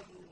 you.